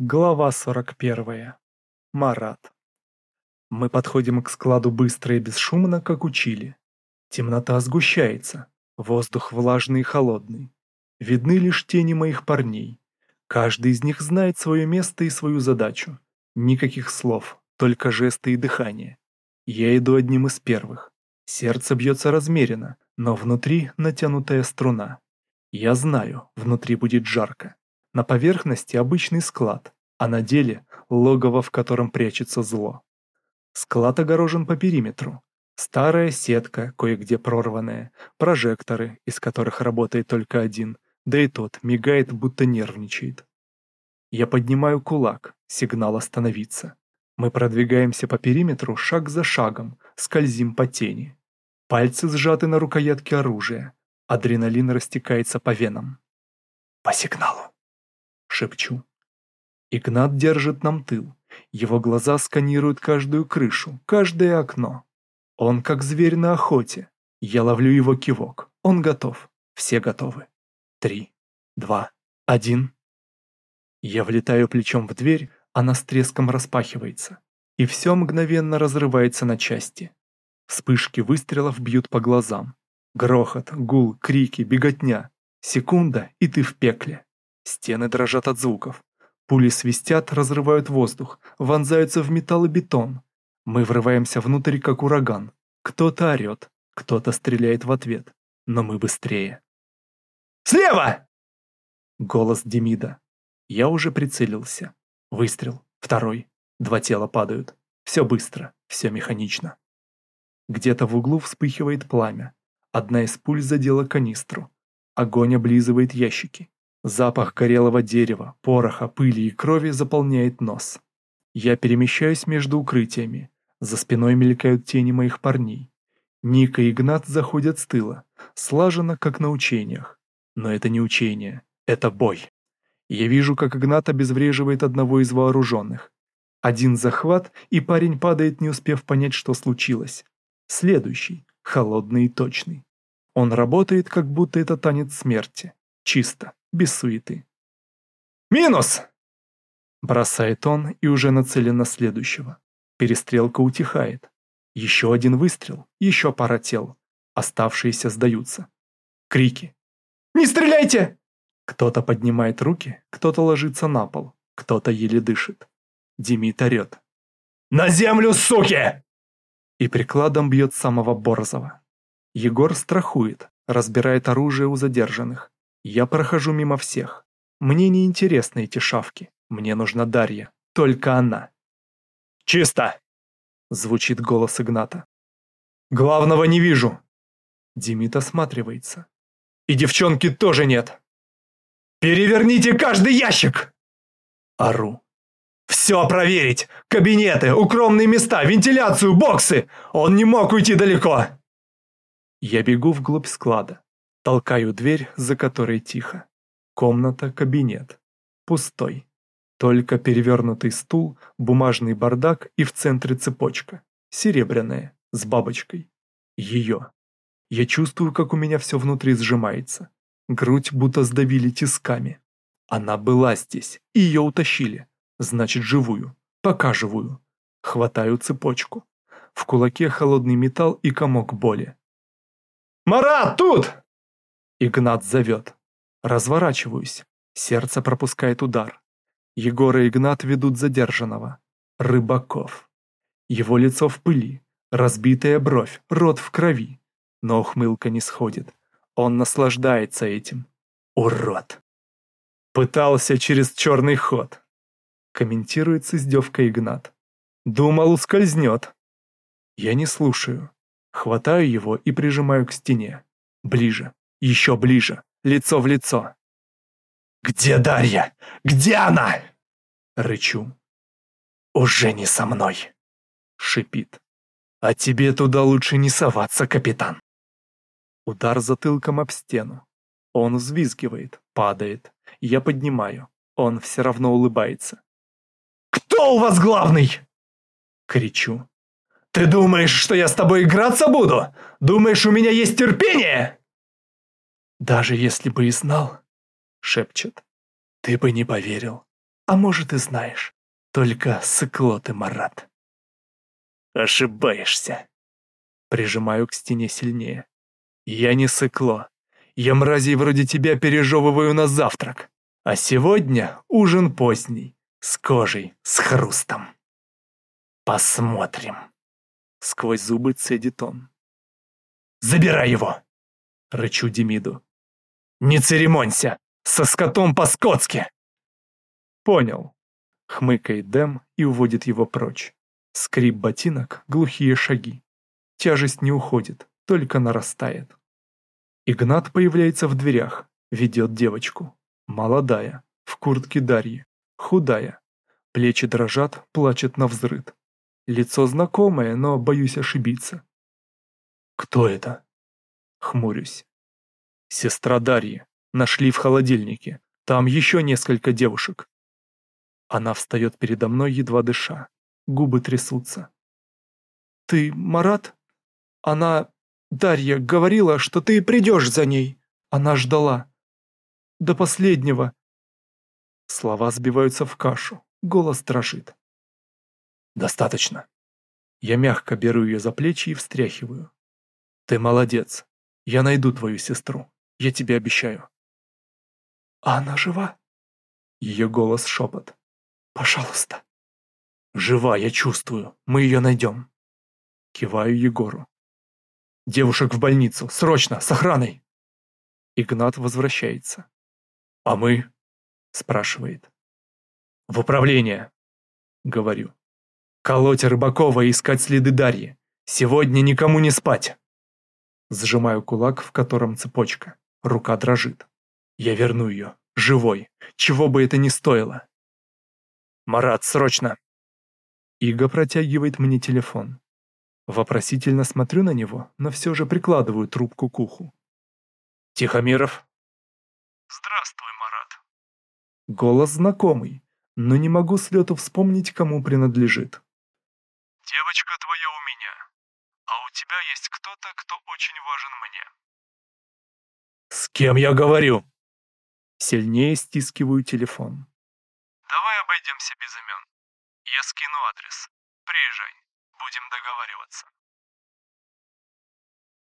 Глава 41. Марат. Мы подходим к складу быстро и бесшумно, как учили. Темнота сгущается, воздух влажный и холодный. Видны лишь тени моих парней. Каждый из них знает свое место и свою задачу. Никаких слов, только жесты и дыхание. Я иду одним из первых. Сердце бьется размеренно, но внутри натянутая струна. Я знаю, внутри будет жарко. На поверхности обычный склад, а на деле логово, в котором прячется зло. Склад огорожен по периметру. Старая сетка, кое-где прорванная, прожекторы, из которых работает только один, да и тот мигает, будто нервничает. Я поднимаю кулак, сигнал остановиться. Мы продвигаемся по периметру шаг за шагом, скользим по тени. Пальцы сжаты на рукоятке оружия. Адреналин растекается по венам. «По сигналу!» Шепчу. Игнат держит нам тыл. Его глаза сканируют каждую крышу, каждое окно. Он как зверь на охоте. Я ловлю его кивок. Он готов. Все готовы. Три, два, один. Я влетаю плечом в дверь, она с треском распахивается. И все мгновенно разрывается на части. Вспышки выстрелов бьют по глазам. Грохот, гул, крики, беготня. Секунда, и ты в пекле. Стены дрожат от звуков. Пули свистят, разрывают воздух, вонзаются в металл и бетон. Мы врываемся внутрь, как ураган. Кто-то орет, кто-то стреляет в ответ. Но мы быстрее. «Слева!» Голос Демида. Я уже прицелился. Выстрел. Второй. Два тела падают. Все быстро, все механично. Где-то в углу вспыхивает пламя. Одна из пуль задела канистру. Огонь облизывает ящики. Запах горелого дерева, пороха, пыли и крови заполняет нос. Я перемещаюсь между укрытиями. За спиной мелькают тени моих парней. Ника и Игнат заходят с тыла, слаженно, как на учениях. Но это не учение, это бой. Я вижу, как Игнат обезвреживает одного из вооруженных. Один захват, и парень падает, не успев понять, что случилось. Следующий, холодный и точный. Он работает, как будто это танец смерти. Чисто без суеты. «Минус!» Бросает он и уже нацелен на следующего. Перестрелка утихает. Еще один выстрел, еще пара тел. Оставшиеся сдаются. Крики. «Не стреляйте!» Кто-то поднимает руки, кто-то ложится на пол, кто-то еле дышит. Демид орет. «На землю, суки!» И прикладом бьет самого Борзова. Егор страхует, разбирает оружие у задержанных, я прохожу мимо всех. Мне не интересны эти шавки. Мне нужна Дарья. Только она. «Чисто!» Звучит голос Игната. «Главного не вижу!» Демид осматривается. «И девчонки тоже нет!» «Переверните каждый ящик!» Ору. «Все проверить! Кабинеты, укромные места, вентиляцию, боксы! Он не мог уйти далеко!» Я бегу вглубь склада. Толкаю дверь, за которой тихо. Комната, кабинет. Пустой. Только перевернутый стул, бумажный бардак и в центре цепочка. Серебряная, с бабочкой. Ее. Я чувствую, как у меня все внутри сжимается. Грудь будто сдавили тисками. Она была здесь, и ее утащили. Значит, живую. Пока живую. Хватаю цепочку. В кулаке холодный металл и комок боли. «Марат, тут!» Игнат зовет. Разворачиваюсь. Сердце пропускает удар. Егор и Игнат ведут задержанного. Рыбаков. Его лицо в пыли, разбитая бровь, рот в крови. Но ухмылка не сходит. Он наслаждается этим. Урод. Пытался через черный ход. Комментирует с издевкой Игнат. Думал, ускользнет. Я не слушаю. Хватаю его и прижимаю к стене. Ближе. Еще ближе, лицо в лицо. «Где Дарья? Где она?» Рычу. «Уже не со мной!» Шипит. «А тебе туда лучше не соваться, капитан!» Удар затылком об стену. Он взвизгивает, падает. Я поднимаю. Он все равно улыбается. «Кто у вас главный?» Кричу. «Ты думаешь, что я с тобой играться буду? Думаешь, у меня есть терпение?» «Даже если бы и знал», — шепчет, — «ты бы не поверил. А может и знаешь. Только сыкло ты, Марат. Ошибаешься. Прижимаю к стене сильнее. Я не сыкло. Я мразей вроде тебя пережевываю на завтрак. А сегодня ужин поздний, с кожей, с хрустом. Посмотрим. Сквозь зубы цедит он. Забирай его! Рычу Демиду. Не церемонься! Со скотом по-скотски! Понял. Хмыкает Дэм и уводит его прочь. Скрип ботинок, глухие шаги. Тяжесть не уходит, только нарастает. Игнат появляется в дверях, ведет девочку. Молодая, в куртке Дарьи, худая. Плечи дрожат, плачет на взрыд. Лицо знакомое, но боюсь ошибиться. «Кто это?» Хмурюсь. «Сестра Дарьи. Нашли в холодильнике. Там еще несколько девушек». Она встает передо мной, едва дыша. Губы трясутся. «Ты Марат? Она... Дарья говорила, что ты придешь за ней. Она ждала. До последнего». Слова сбиваются в кашу, голос дрожит. «Достаточно». Я мягко беру ее за плечи и встряхиваю. «Ты молодец. Я найду твою сестру. Я тебе обещаю». «А она жива?» Ее голос шепот. «Пожалуйста». «Жива, я чувствую. Мы ее найдем». Киваю Егору. «Девушек в больницу! Срочно! С охраной!» Игнат возвращается. «А мы?» – спрашивает. «В управление!» – говорю. «Колоть Рыбакова и искать следы Дарьи. Сегодня никому не спать!» Сжимаю кулак, в котором цепочка. Рука дрожит. Я верну ее. Живой. Чего бы это ни стоило. «Марат, срочно!» Ига протягивает мне телефон. Вопросительно смотрю на него, но все же прикладываю трубку к уху. «Тихомиров?» «Здравствуй, Марат». Голос знакомый, но не могу с лету вспомнить, кому принадлежит. «Девочка твоя у меня, а у тебя есть кто-то, кто очень важен мне». «С кем я говорю?» Сильнее стискиваю телефон. Давай обойдемся без имен. Я скину адрес. Приезжай. Будем договариваться.